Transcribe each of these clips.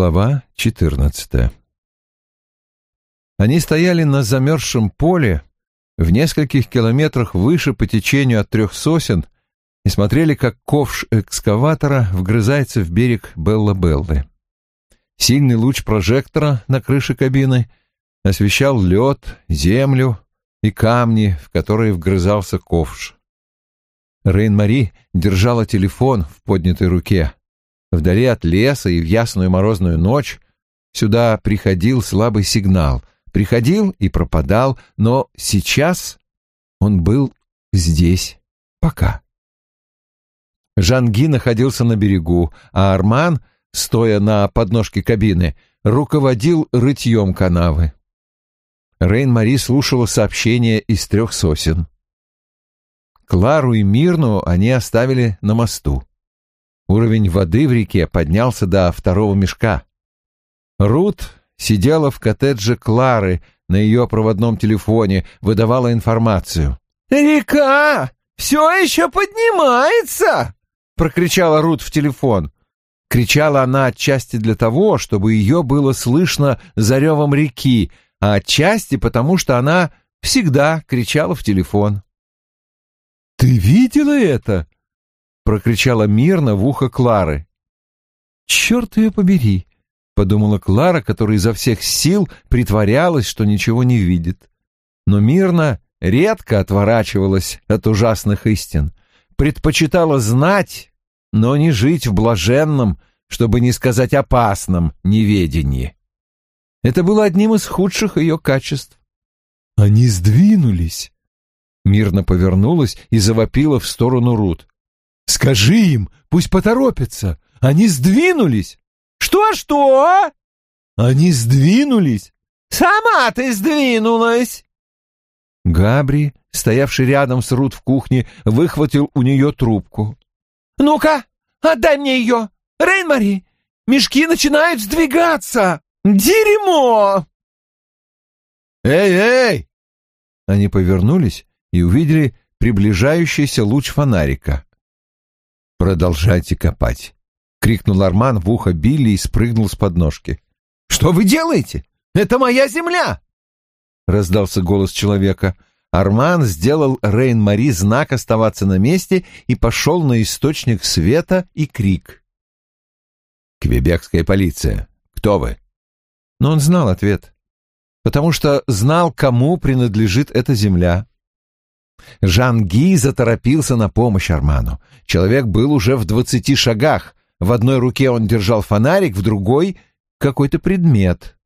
Глава 14 Они стояли на замерзшем поле в нескольких километрах выше по течению от трех сосен и смотрели, как ковш экскаватора вгрызается в берег Белла-Беллы. Сильный луч прожектора на крыше кабины освещал лед, землю и камни, в которые вгрызался ковш. Рейн-Мари держала телефон в поднятой руке. Вдали от леса и в ясную морозную ночь сюда приходил слабый сигнал. Приходил и пропадал, но сейчас он был здесь. Пока. Жанги находился на берегу, а Арман, стоя на подножке кабины, руководил рытьем канавы. Рейн-Мари слушала сообщения из трех сосен. Клару и Мирну они оставили на мосту. Уровень воды в реке поднялся до второго мешка. Рут сидела в коттедже Клары на ее проводном телефоне, выдавала информацию. «Река все еще поднимается!» — прокричала Рут в телефон. Кричала она отчасти для того, чтобы ее было слышно за ревом реки, а отчасти потому, что она всегда кричала в телефон. «Ты видела это?» — прокричала мирно в ухо Клары. «Черт ее побери!» — подумала Клара, которая изо всех сил притворялась, что ничего не видит. Но мирно редко отворачивалась от ужасных истин, предпочитала знать, но не жить в блаженном, чтобы не сказать опасном неведении. Это было одним из худших ее качеств. «Они сдвинулись!» Мирно повернулась и завопила в сторону Рут. «Скажи им, пусть поторопятся! Они сдвинулись!» «Что-что?» «Они сдвинулись!» «Сама ты сдвинулась!» Габри, стоявший рядом с Рут в кухне, выхватил у нее трубку. «Ну-ка, отдай мне ее! Рейн-Мари, мешки начинают сдвигаться! Дерьмо!» «Эй, эй!» Они повернулись и увидели приближающийся луч фонарика. «Продолжайте копать!» — крикнул Арман в ухо Билли и спрыгнул с подножки. «Что вы делаете? Это моя земля!» — раздался голос человека. Арман сделал Рейн-Мари знак оставаться на месте и пошел на источник света и крик. «Квебекская полиция, кто вы?» Но он знал ответ, потому что знал, кому принадлежит эта земля. Жан Ги заторопился на помощь Арману. Человек был уже в двадцати шагах. В одной руке он держал фонарик, в другой — какой-то предмет.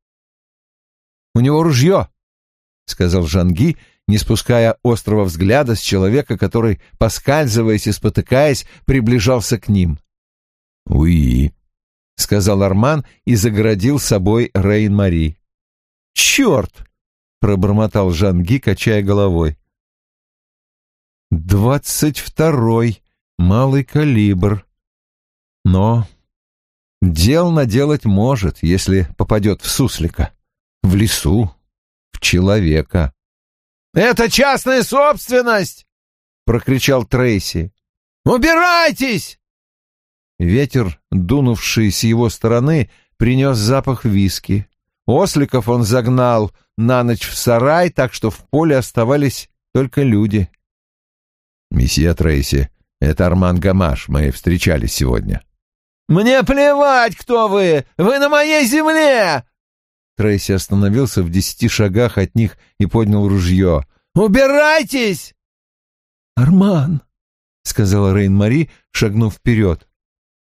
«У него ружье», — сказал Жан Ги, не спуская острого взгляда с человека, который, поскальзываясь и спотыкаясь, приближался к ним. «Уи», — сказал Арман и загородил собой Рейн-Мари. «Черт!» — пробормотал Жан Ги, качая головой. Двадцать второй, малый калибр. Но дел наделать может, если попадет в суслика, в лесу, в человека. «Это частная собственность!» — прокричал Трейси. «Убирайтесь!» Ветер, дунувший с его стороны, принес запах виски. Осликов он загнал на ночь в сарай, так что в поле оставались только люди. «Месье Трейси, это Арман Гамаш, мы встречались сегодня». «Мне плевать, кто вы! Вы на моей земле!» Трейси остановился в десяти шагах от них и поднял ружье. «Убирайтесь!» «Арман!» — сказала Рейн-Мари, шагнув вперед.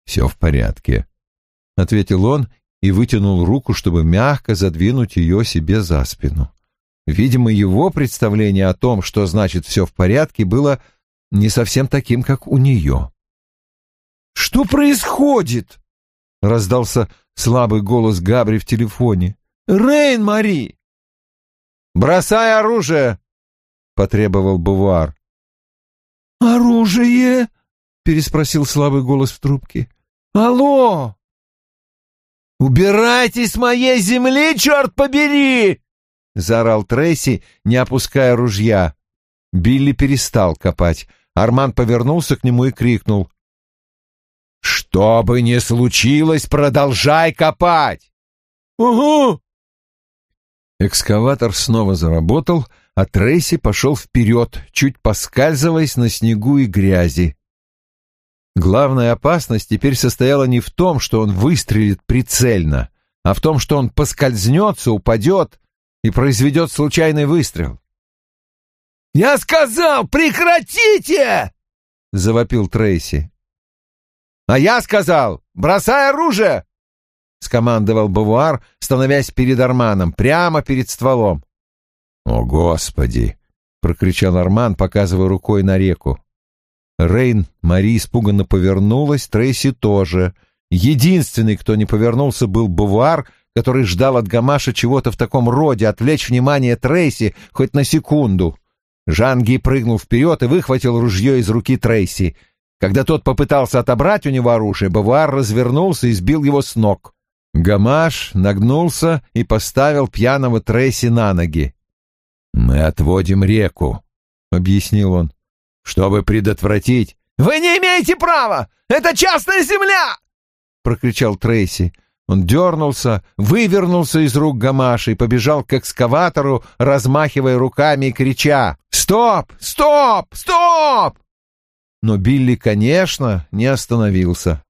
«Все в порядке», — ответил он и вытянул руку, чтобы мягко задвинуть ее себе за спину. Видимо, его представление о том, что значит «все в порядке», было не совсем таким, как у нее. «Что происходит?» — раздался слабый голос Габри в телефоне. «Рейн, Мари!» «Бросай оружие!» — потребовал Бувар. «Оружие?» — переспросил слабый голос в трубке. «Алло!» «Убирайтесь с моей земли, черт побери!» — заорал Трейси, не опуская ружья. Билли перестал копать. Арман повернулся к нему и крикнул. «Что бы ни случилось, продолжай копать!» «Угу!» Экскаватор снова заработал, а Трейси пошел вперед, чуть поскальзываясь на снегу и грязи. Главная опасность теперь состояла не в том, что он выстрелит прицельно, а в том, что он поскользнется, упадет и произведет случайный выстрел. «Я сказал, прекратите!» — завопил Трейси. «А я сказал, бросай оружие!» — скомандовал Бавуар, становясь перед Арманом, прямо перед стволом. «О, Господи!» — прокричал Арман, показывая рукой на реку. Рейн Мари испуганно повернулась, Трейси тоже. Единственный, кто не повернулся, был Бавуар, который ждал от Гамаша чего-то в таком роде, отвлечь внимание Трейси хоть на секунду. Жанги прыгнул вперед и выхватил ружье из руки Трейси. Когда тот попытался отобрать у него оружие, Бавуар развернулся и сбил его с ног. Гамаш нагнулся и поставил пьяного Трейси на ноги. «Мы отводим реку», — объяснил он, — «чтобы предотвратить...» «Вы не имеете права! Это частная земля!» — прокричал Трейси. Он дернулся, вывернулся из рук Гамаша и побежал к экскаватору, размахивая руками и крича «Стоп! Стоп! Стоп!» Но Билли, конечно, не остановился.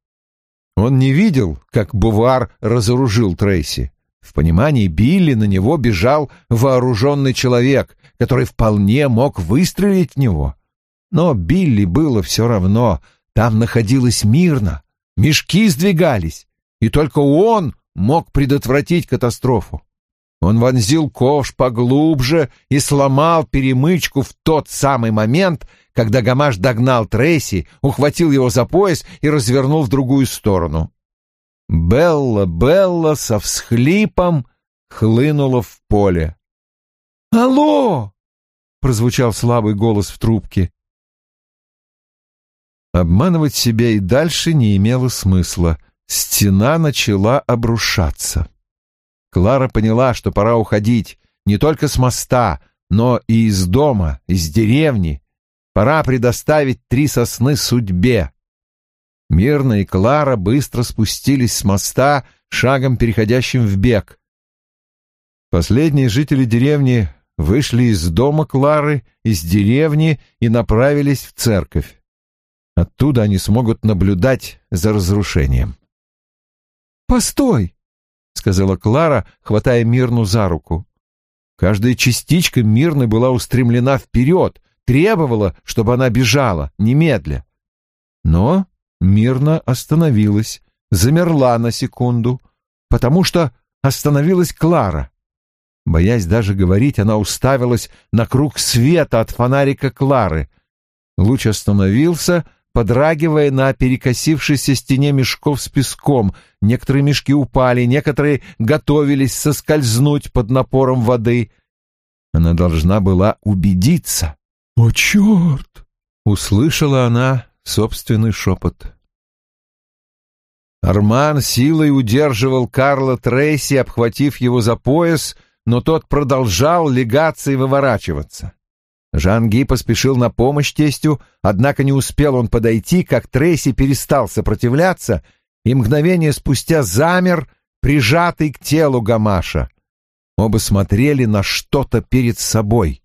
Он не видел, как Бувар разоружил Трейси. В понимании Билли на него бежал вооруженный человек, который вполне мог выстрелить в него. Но Билли было все равно, там находилось мирно, мешки сдвигались, и только он мог предотвратить катастрофу. Он вонзил ковш поглубже и сломал перемычку в тот самый момент, когда Гамаш догнал Трейси, ухватил его за пояс и развернул в другую сторону. Белла, Белла со всхлипом хлынула в поле. «Алло!» — прозвучал слабый голос в трубке. Обманывать себя и дальше не имело смысла. Стена начала обрушаться. Клара поняла, что пора уходить не только с моста, но и из дома, из деревни. Пора предоставить три сосны судьбе. Мирно и Клара быстро спустились с моста, шагом переходящим в бег. Последние жители деревни вышли из дома Клары, из деревни и направились в церковь. Оттуда они смогут наблюдать за разрушением. «Постой!» — сказала Клара, хватая Мирну за руку. Каждая частичка Мирны была устремлена вперед, требовала, чтобы она бежала, немедля. Но Мирна остановилась, замерла на секунду, потому что остановилась Клара. Боясь даже говорить, она уставилась на круг света от фонарика Клары. Луч остановился — подрагивая на перекосившейся стене мешков с песком. Некоторые мешки упали, некоторые готовились соскользнуть под напором воды. Она должна была убедиться. «О, черт!» — услышала она собственный шепот. Арман силой удерживал Карла Трейси, обхватив его за пояс, но тот продолжал легаться и выворачиваться. Жанги поспешил на помощь тестю, однако не успел он подойти, как Трейси перестал сопротивляться и мгновение спустя замер, прижатый к телу Гамаша. Оба смотрели на что-то перед собой.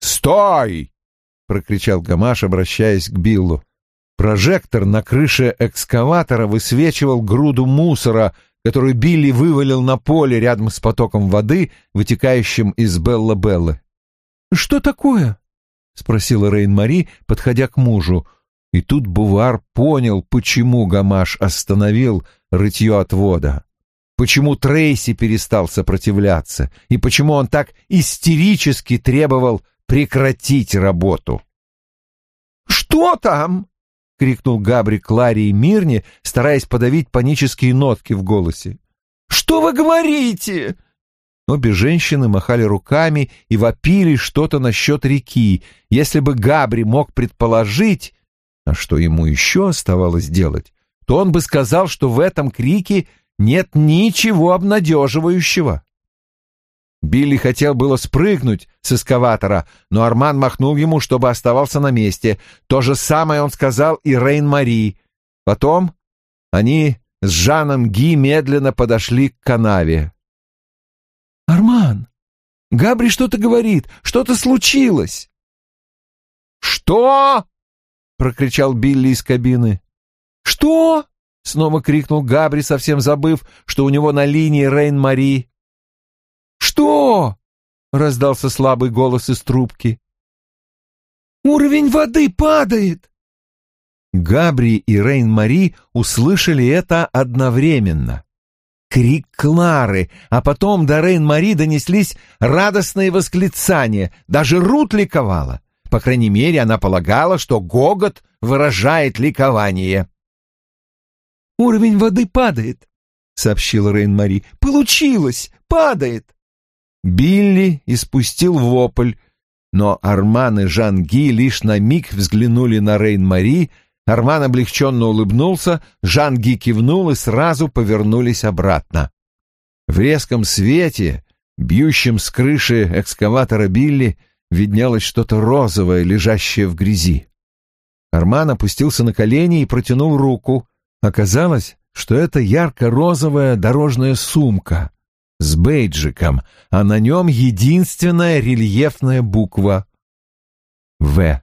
«Стой!» — прокричал Гамаш, обращаясь к Биллу. Прожектор на крыше экскаватора высвечивал груду мусора, который Билли вывалил на поле рядом с потоком воды, вытекающим из Белла-Беллы. «Что такое?» — спросила Рейн-Мари, подходя к мужу. И тут Бувар понял, почему Гамаш остановил рытье отвода, почему Трейси перестал сопротивляться и почему он так истерически требовал прекратить работу. «Что там?» — крикнул Габри Кларе и Мирне, стараясь подавить панические нотки в голосе. «Что вы говорите?» Обе женщины махали руками и вопили что-то насчет реки. Если бы Габри мог предположить, а что ему еще оставалось делать, то он бы сказал, что в этом крике нет ничего обнадеживающего. Билли хотел было спрыгнуть с эскаватора, но Арман махнул ему, чтобы оставался на месте. То же самое он сказал и Рейн-Мари. Потом они с Жаном Ги медленно подошли к канаве. «Арман, Габри что-то говорит, что-то случилось!» «Что?» — прокричал Билли из кабины. «Что?» — снова крикнул Габри, совсем забыв, что у него на линии Рейн-Мари. «Что?» — раздался слабый голос из трубки. «Уровень воды падает!» Габри и Рейн-Мари услышали это одновременно. Крик Клары, а потом до Рейн-Мари донеслись радостные восклицания, даже Рут ликовала. По крайней мере, она полагала, что гогот выражает ликование. «Уровень воды падает», — сообщил Рейн-Мари. «Получилось! Падает!» Билли испустил вопль, но Арман и Жан-Ги лишь на миг взглянули на Рейн-Мари, Арман облегченно улыбнулся, Жан-Ги кивнул и сразу повернулись обратно. В резком свете, бьющем с крыши экскаватора Билли, виднелось что-то розовое, лежащее в грязи. Арман опустился на колени и протянул руку. Оказалось, что это ярко-розовая дорожная сумка с бейджиком, а на нем единственная рельефная буква «В».